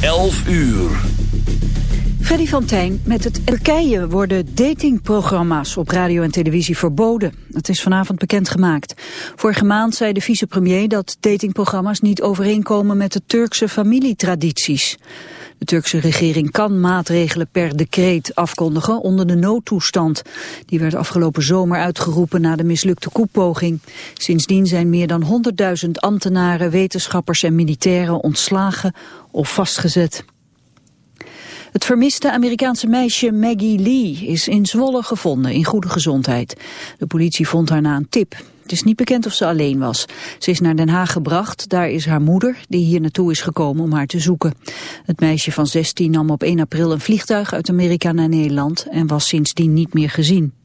11 uur. Freddy van Tijn, met het Turkije worden datingprogramma's op radio en televisie verboden. Het is vanavond bekendgemaakt. Vorige maand zei de vicepremier dat datingprogramma's niet overeenkomen met de Turkse familietradities. De Turkse regering kan maatregelen per decreet afkondigen onder de noodtoestand. Die werd afgelopen zomer uitgeroepen na de mislukte koepoging. Sindsdien zijn meer dan 100.000 ambtenaren, wetenschappers en militairen ontslagen of vastgezet. Het vermiste Amerikaanse meisje Maggie Lee is in Zwolle gevonden in goede gezondheid. De politie vond haar na een tip. Het is niet bekend of ze alleen was. Ze is naar Den Haag gebracht. Daar is haar moeder, die hier naartoe is gekomen om haar te zoeken. Het meisje van 16 nam op 1 april een vliegtuig uit Amerika naar Nederland en was sindsdien niet meer gezien.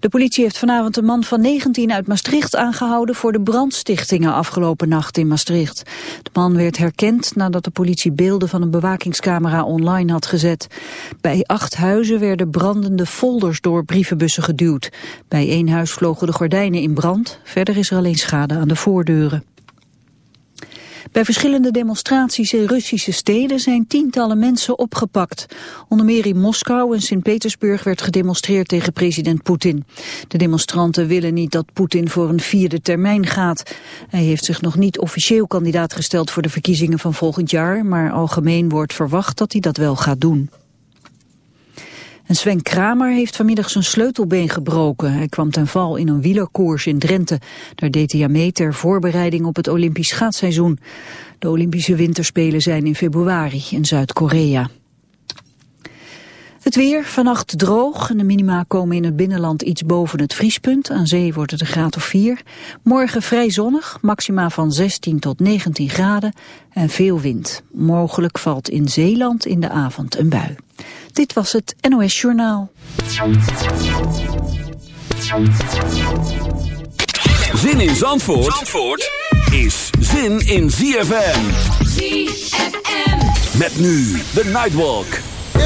De politie heeft vanavond een man van 19 uit Maastricht aangehouden voor de brandstichtingen afgelopen nacht in Maastricht. De man werd herkend nadat de politie beelden van een bewakingscamera online had gezet. Bij acht huizen werden brandende folders door brievenbussen geduwd. Bij één huis vlogen de gordijnen in brand, verder is er alleen schade aan de voordeuren. Bij verschillende demonstraties in Russische steden zijn tientallen mensen opgepakt. Onder meer in Moskou en Sint-Petersburg werd gedemonstreerd tegen president Poetin. De demonstranten willen niet dat Poetin voor een vierde termijn gaat. Hij heeft zich nog niet officieel kandidaat gesteld voor de verkiezingen van volgend jaar, maar algemeen wordt verwacht dat hij dat wel gaat doen. En Sven Kramer heeft vanmiddag zijn sleutelbeen gebroken. Hij kwam ten val in een wielerkoers in Drenthe. Daar deed hij aan mee ter voorbereiding op het Olympisch schaatsseizoen. De Olympische winterspelen zijn in februari in Zuid-Korea. Het weer, vannacht droog en de minima komen in het binnenland iets boven het vriespunt. Aan zee wordt het een graad of 4. Morgen vrij zonnig, maxima van 16 tot 19 graden en veel wind. Mogelijk valt in Zeeland in de avond een bui. Dit was het NOS Journaal. Zin in Zandvoort, Zandvoort is zin in ZFM. ZFM. Met nu de Nightwalk.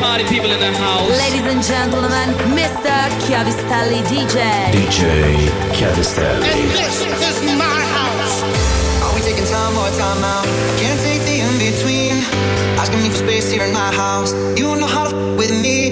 Party people in the house. Ladies and gentlemen, Mr. Chiavistelli DJ. DJ Chiavistelli. And this is my house. Are we taking time or time out? I can't take the in between. Asking me for space here in my house. You know how to f- with me.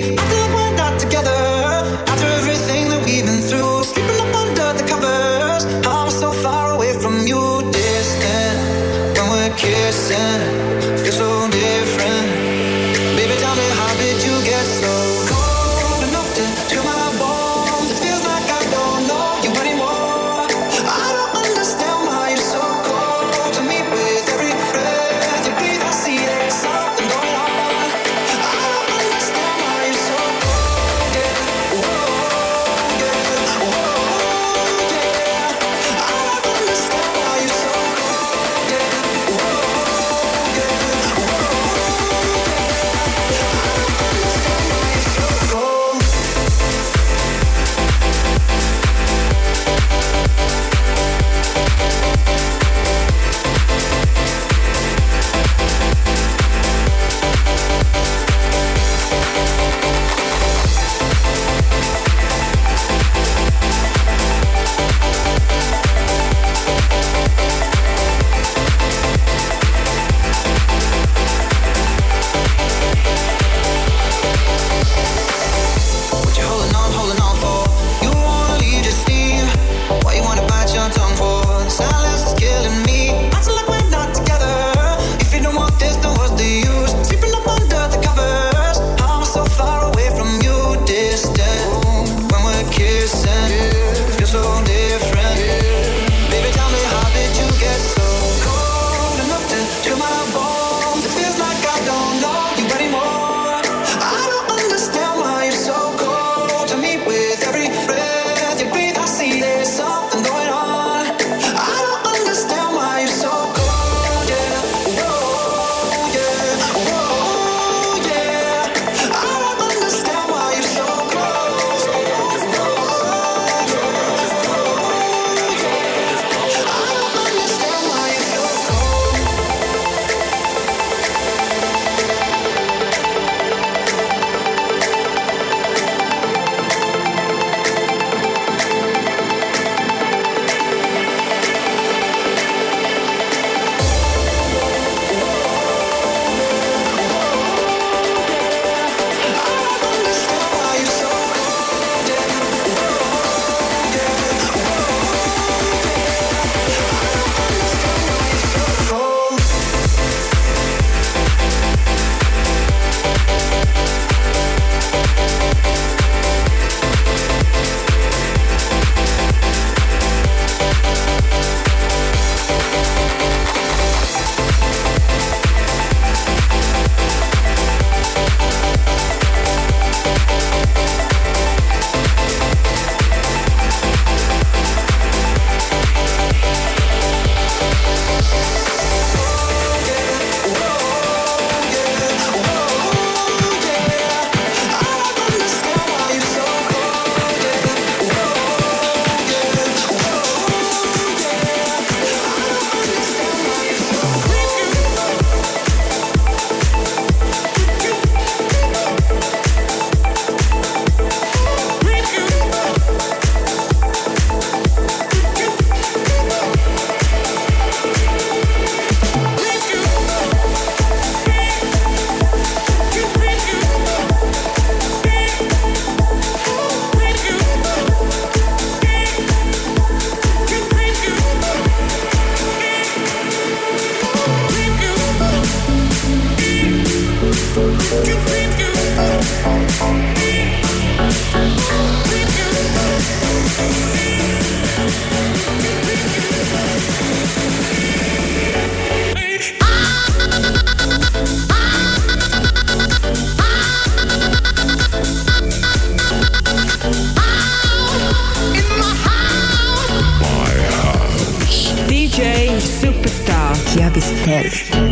Castells.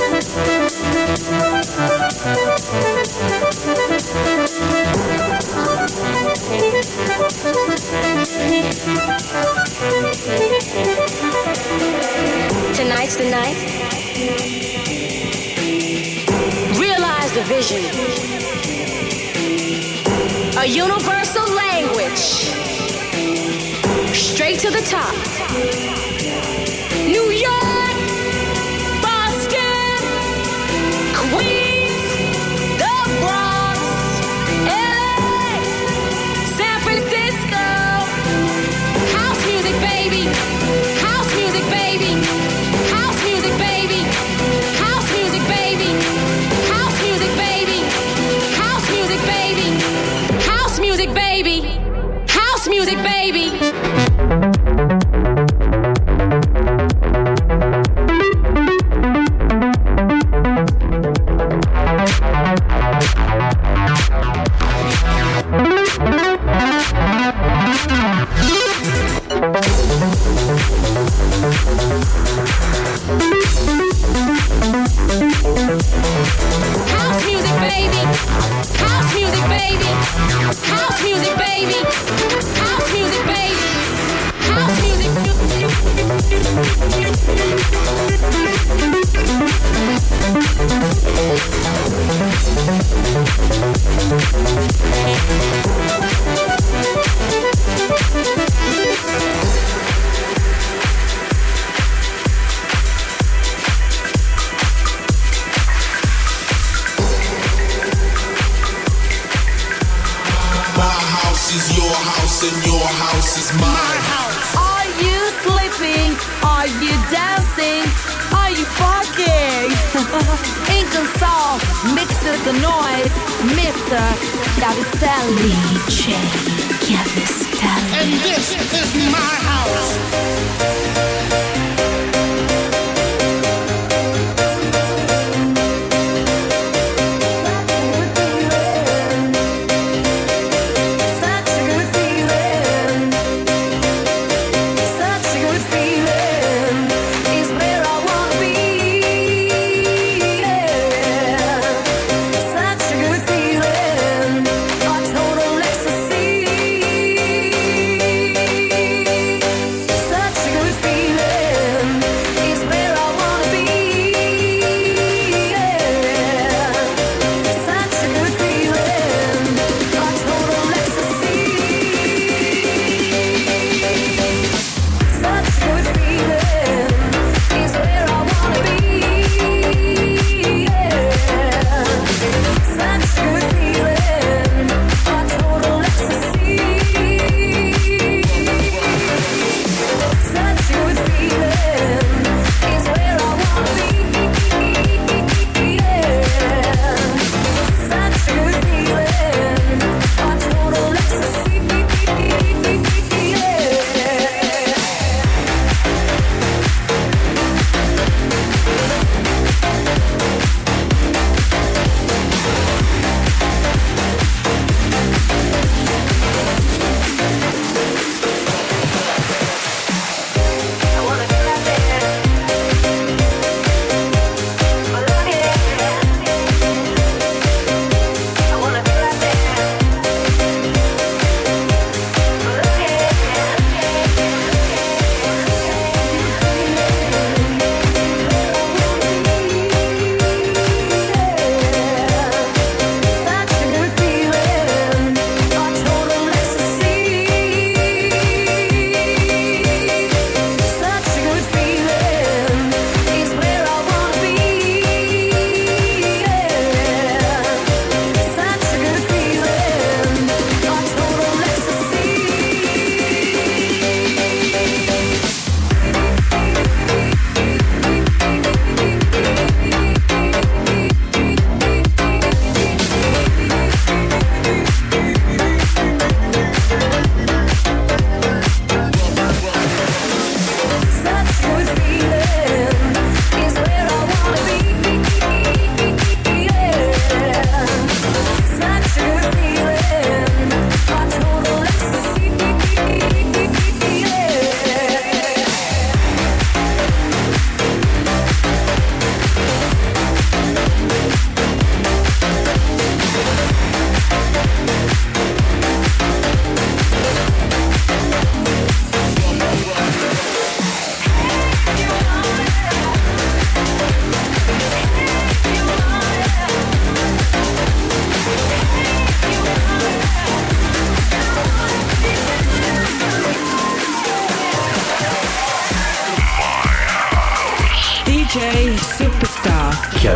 dance tonight? Realize the vision. A universal language. Straight to the top. baby.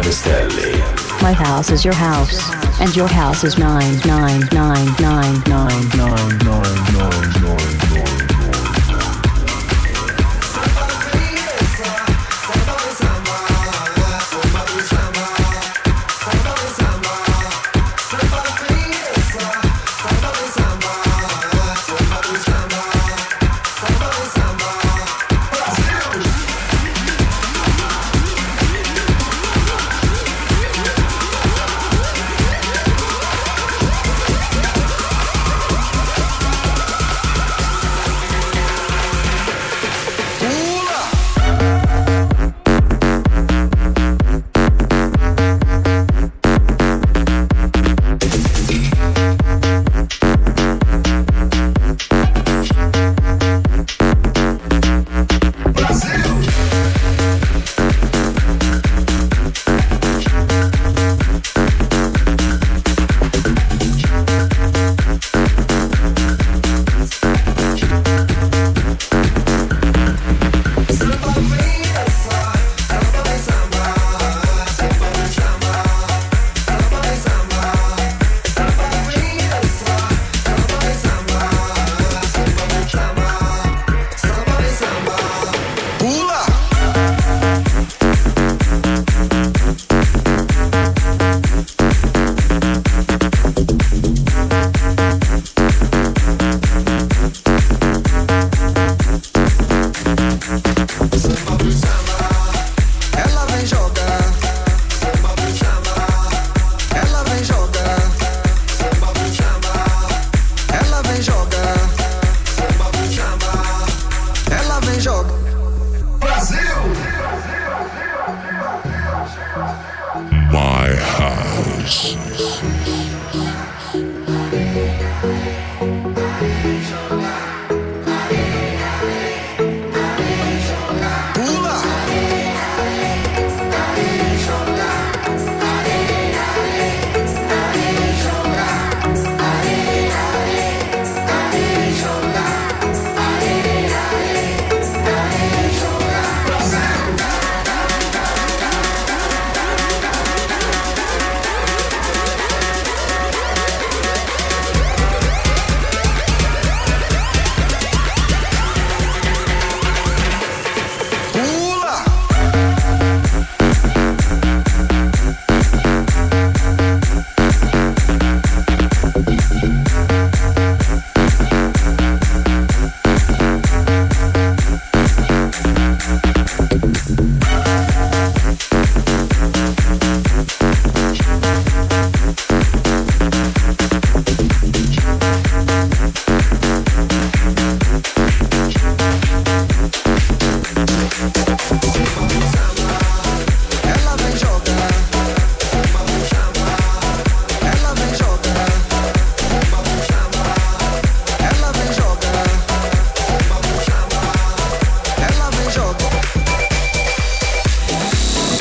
Devistelli. My house is your house, and your house is mine, mine, mine, mine, mine, mine, mine, mine, mine, mine.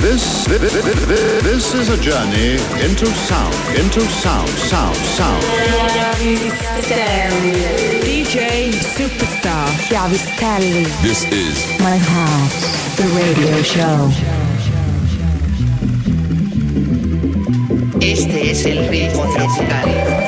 Nine, nine, nine, nine, nine, nine. into sound, into sound, sound, sound. DJ Superstar. Chiavistelli. This is My house, the radio show. Este es el ritmo tropical.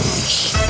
Jones.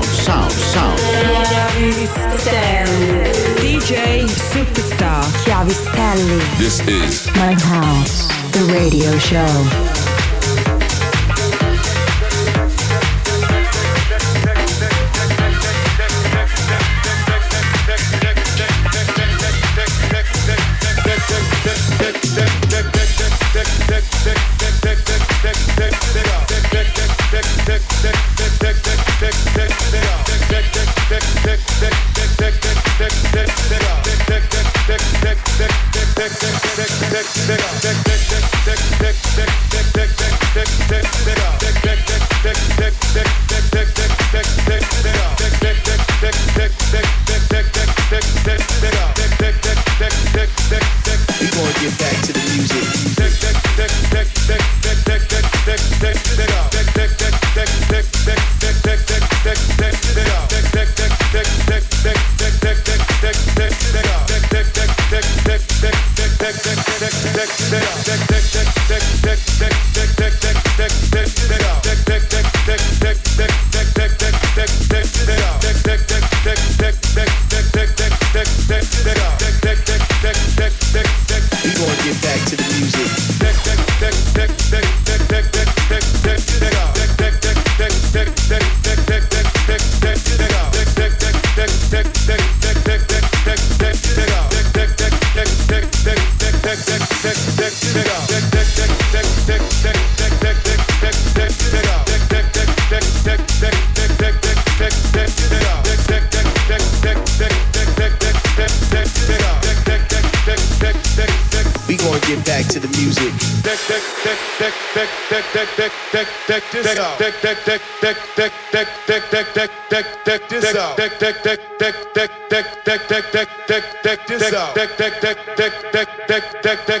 Deck this out. Deck this out, deck deck deck deck this out, deck this out. Deck deck deck this out, deck deck deck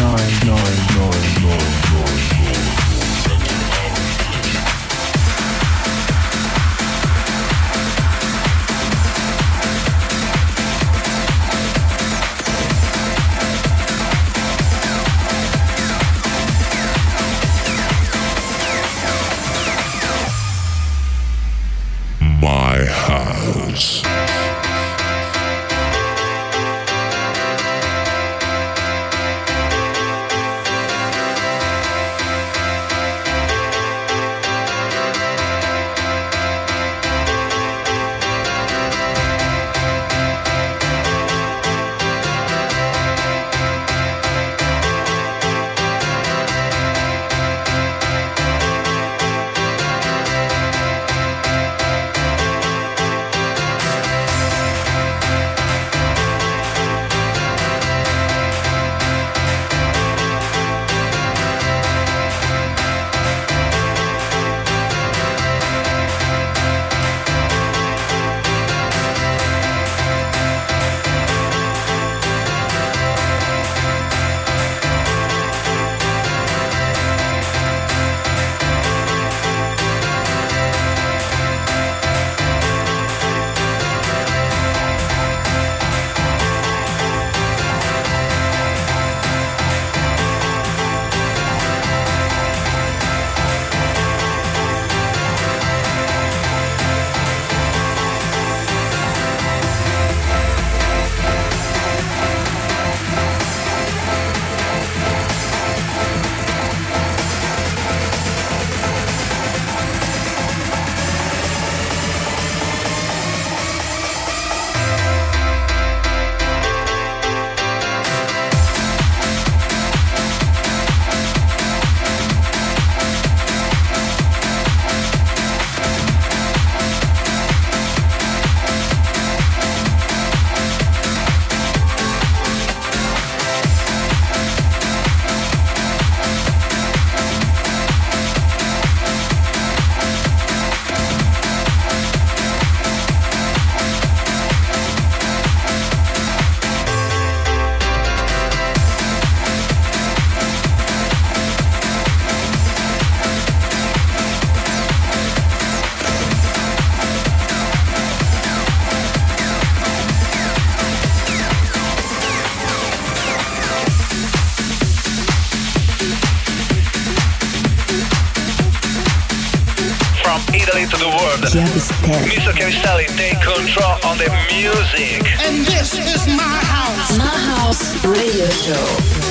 Mr. Cavistelli, take control on the music. And this is my house. My house radio show.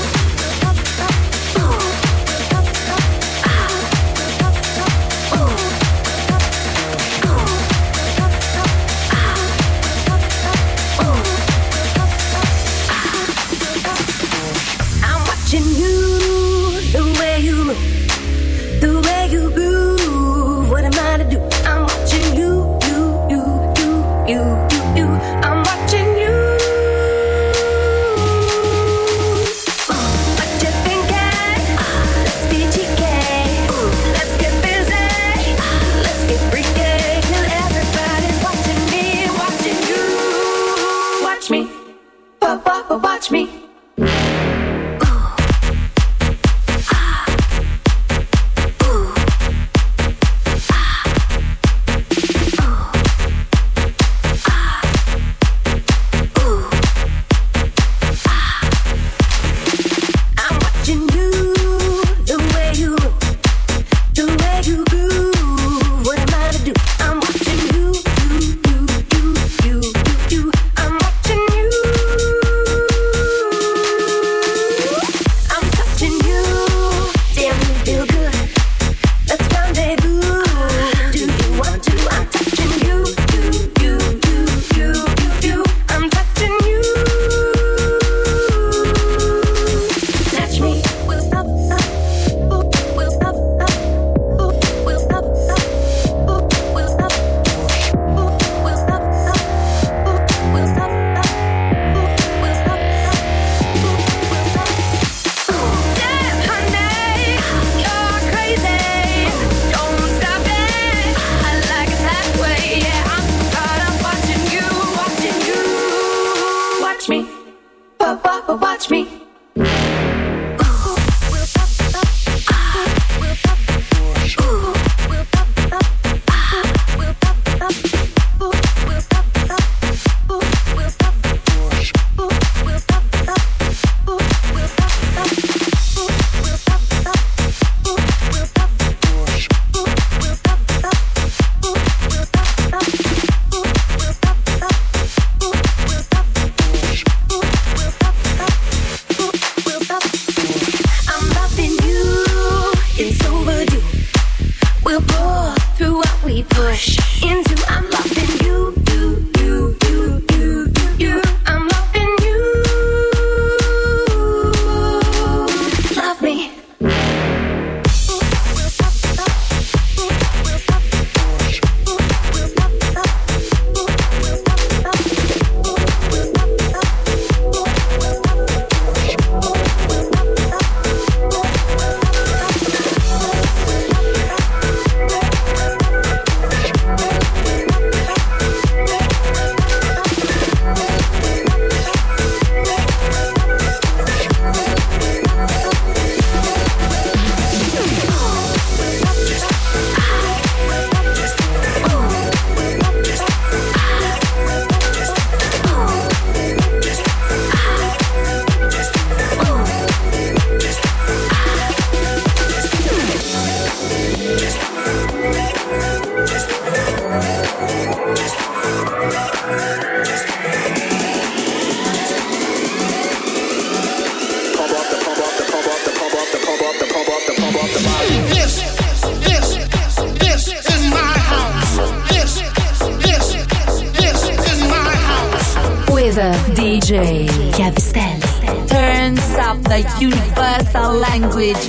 Beach